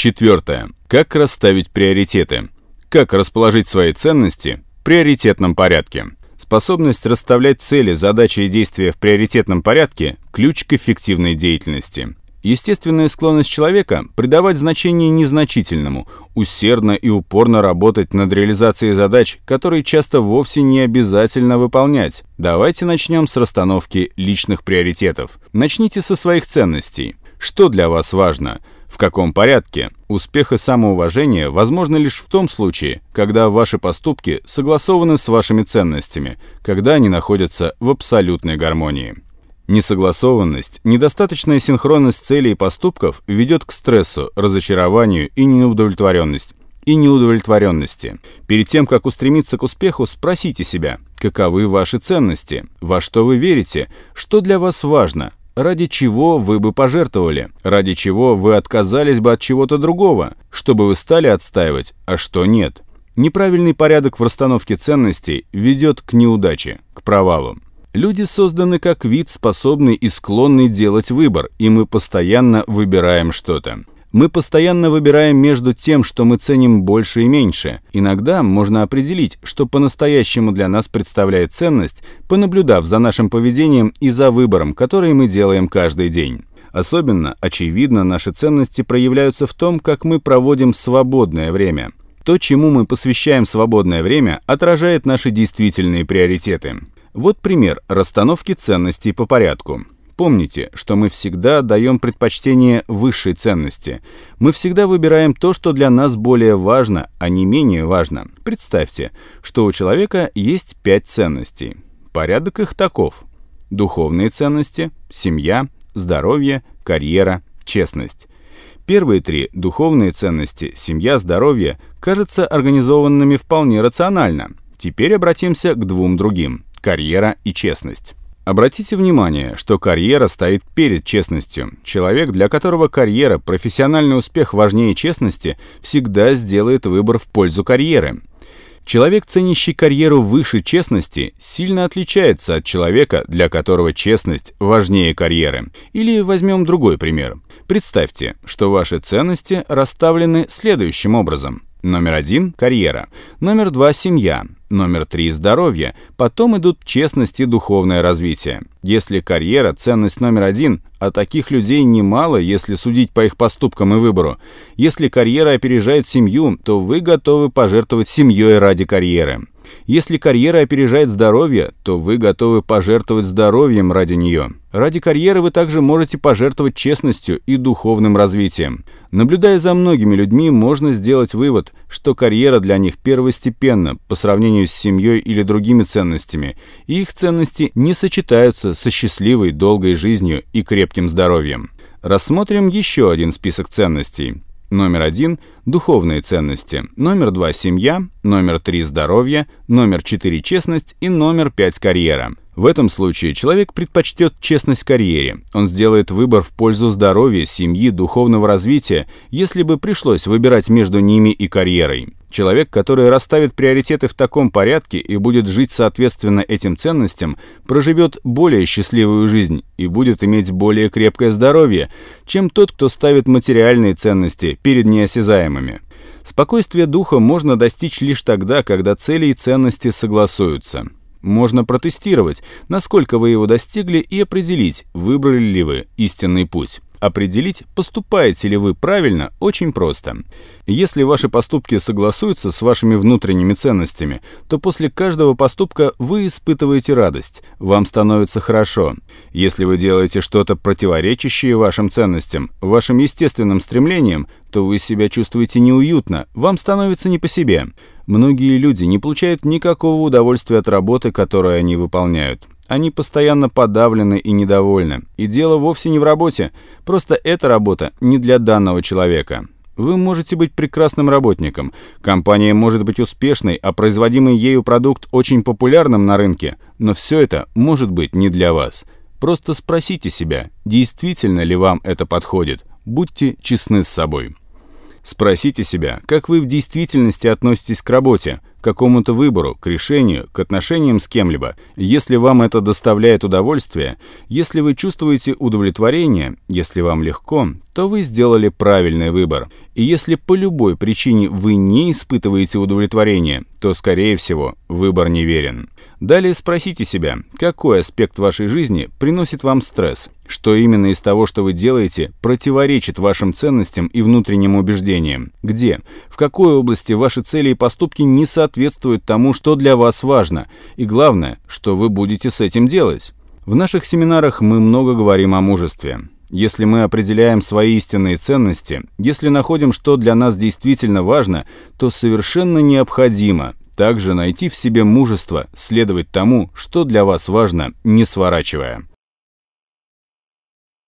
Четвертое. Как расставить приоритеты? Как расположить свои ценности в приоритетном порядке? Способность расставлять цели, задачи и действия в приоритетном порядке – ключ к эффективной деятельности. Естественная склонность человека – придавать значение незначительному, усердно и упорно работать над реализацией задач, которые часто вовсе не обязательно выполнять. Давайте начнем с расстановки личных приоритетов. Начните со своих ценностей. Что для вас важно? В каком порядке? Успех и самоуважение возможны лишь в том случае, когда ваши поступки согласованы с вашими ценностями, когда они находятся в абсолютной гармонии. Несогласованность, недостаточная синхронность целей и поступков ведет к стрессу, разочарованию и неудовлетворенности. И неудовлетворенности. Перед тем, как устремиться к успеху, спросите себя, каковы ваши ценности, во что вы верите, что для вас важно, ради чего вы бы пожертвовали, ради чего вы отказались бы от чего-то другого, чтобы вы стали отстаивать, а что нет. Неправильный порядок в расстановке ценностей ведет к неудаче, к провалу. Люди созданы как вид, способный и склонный делать выбор, и мы постоянно выбираем что-то. Мы постоянно выбираем между тем, что мы ценим больше и меньше. Иногда можно определить, что по-настоящему для нас представляет ценность, понаблюдав за нашим поведением и за выбором, который мы делаем каждый день. Особенно, очевидно, наши ценности проявляются в том, как мы проводим свободное время. То, чему мы посвящаем свободное время, отражает наши действительные приоритеты. Вот пример расстановки ценностей по порядку. Помните, что мы всегда даем предпочтение высшей ценности. Мы всегда выбираем то, что для нас более важно, а не менее важно. Представьте, что у человека есть пять ценностей. Порядок их таков. Духовные ценности, семья, здоровье, карьера, честность. Первые три – духовные ценности, семья, здоровье – кажутся организованными вполне рационально. Теперь обратимся к двум другим – карьера и честность. Обратите внимание, что карьера стоит перед честностью. Человек, для которого карьера, профессиональный успех важнее честности, всегда сделает выбор в пользу карьеры. Человек, ценящий карьеру выше честности, сильно отличается от человека, для которого честность важнее карьеры. Или возьмем другой пример. Представьте, что ваши ценности расставлены следующим образом. Номер один – карьера. Номер два – семья. Номер три – здоровье. Потом идут честность и духовное развитие. Если карьера – ценность номер один, а таких людей немало, если судить по их поступкам и выбору. Если карьера опережает семью, то вы готовы пожертвовать семьей ради карьеры. Если карьера опережает здоровье, то вы готовы пожертвовать здоровьем ради нее. Ради карьеры вы также можете пожертвовать честностью и духовным развитием. Наблюдая за многими людьми, можно сделать вывод, что карьера для них первостепенна по сравнению с семьей или другими ценностями, и их ценности не сочетаются со счастливой, долгой жизнью и крепким здоровьем. Рассмотрим еще один список ценностей. Номер один – духовные ценности. Номер два – семья. Номер три – здоровье. Номер четыре – честность. И номер пять – карьера. В этом случае человек предпочтет честность карьере. Он сделает выбор в пользу здоровья, семьи, духовного развития, если бы пришлось выбирать между ними и карьерой. Человек, который расставит приоритеты в таком порядке и будет жить соответственно этим ценностям, проживет более счастливую жизнь и будет иметь более крепкое здоровье, чем тот, кто ставит материальные ценности перед неосязаемыми. Спокойствие духа можно достичь лишь тогда, когда цели и ценности согласуются. Можно протестировать, насколько вы его достигли и определить, выбрали ли вы истинный путь. Определить, поступаете ли вы правильно, очень просто. Если ваши поступки согласуются с вашими внутренними ценностями, то после каждого поступка вы испытываете радость, вам становится хорошо. Если вы делаете что-то противоречащее вашим ценностям, вашим естественным стремлениям, то вы себя чувствуете неуютно, вам становится не по себе. Многие люди не получают никакого удовольствия от работы, которую они выполняют. Они постоянно подавлены и недовольны. И дело вовсе не в работе, просто эта работа не для данного человека. Вы можете быть прекрасным работником, компания может быть успешной, а производимый ею продукт очень популярным на рынке, но все это может быть не для вас. Просто спросите себя, действительно ли вам это подходит. Будьте честны с собой. Спросите себя, как вы в действительности относитесь к работе, к какому-то выбору, к решению, к отношениям с кем-либо, если вам это доставляет удовольствие, если вы чувствуете удовлетворение, если вам легко, то вы сделали правильный выбор. И если по любой причине вы не испытываете удовлетворения, то, скорее всего, выбор неверен. Далее спросите себя, какой аспект вашей жизни приносит вам стресс, что именно из того, что вы делаете, противоречит вашим ценностям и внутренним убеждениям, где, в какой области ваши цели и поступки не соответствуют тому, что для вас важно, и главное, что вы будете с этим делать. В наших семинарах мы много говорим о мужестве. Если мы определяем свои истинные ценности, если находим, что для нас действительно важно, то совершенно необходимо также найти в себе мужество следовать тому, что для вас важно, не сворачивая.